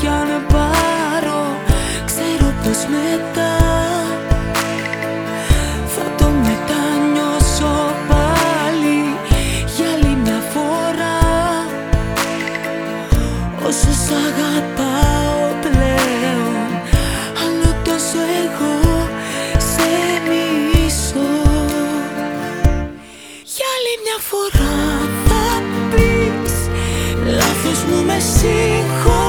κι αν πάρω Ξέρω πως μετά Θα το μετανιώσω πάλι. Για άλλη μια φορά Όσο σ' αγαπάω πλέον Άλλο τόσο εγώ σε μισώ Για άλλη μια φορά θα πεις Λάθος μου με συγχωρείς.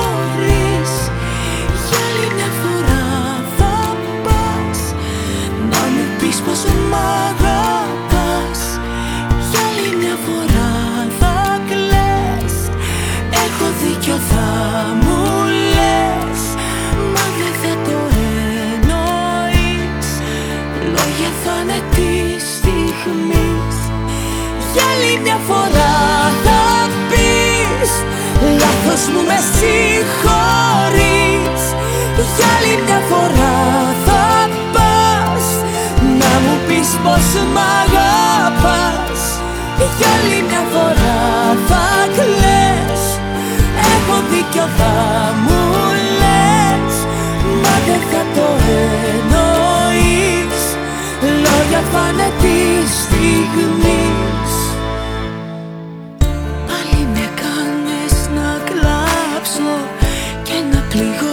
Πεις πόσο μ' αγαπάς. Για άλλη μια φορά θα κλαις. Έχω δίκιο θα μου λες. Μα δεν θα το εννοείς. Λόγια θα είναι της στιγμής. Για άλλη μια φορά θα πεις Λάθος μου με συγχωρείς πως μ' αγαπάς. Για άλλη μια φορά θα κλαις. Έχω δίκιο θα μου λες. Μα δεν θα το εννοείς. Λόγια θα είναι της στιγμής. Πάλι με κάνες να κλάψω και να πληγωθώ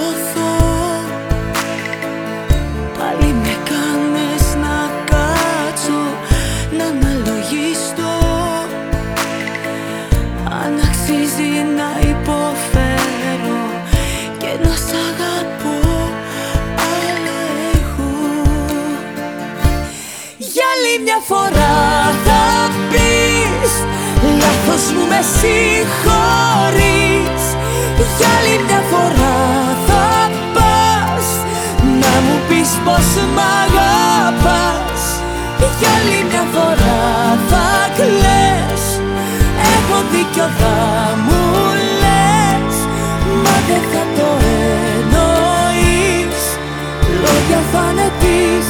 φορά θα πεις. Λάθος μου με συγχωρείς. Για άλλη μια φορά θα πας. Να μου πεις πως μ' αγαπάς. Για άλλη μια φορά θα κλαις. Έχω δίκιο θα μου λες. Μα δεν θα το εννοείς. Λόγια θα είναι της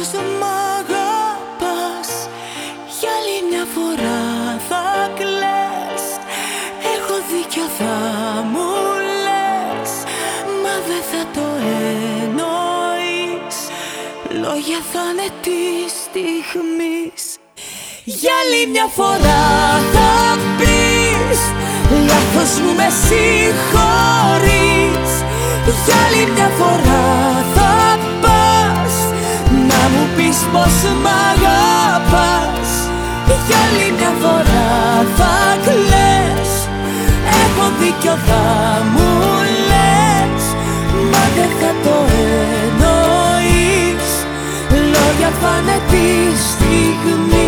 πως δεν μ' αγαπάς. Για άλλη μια φορά θα κλαις. Έχω δίκιο θα μου λες. Μα δεν θα το εννοείς. Λόγια θα είναι της στιγμής. Για άλλη μια φορά θα πεις. Λάθος μου με συγχωρείς. Για άλλη μια φορά θα πως μ' αγαπάς. Για άλλη μια φορά θα κλαις. Έχω δίκιο θα μου λες. Μα δεν θα το εννοείς. Λόγια θα είναι της στιγμής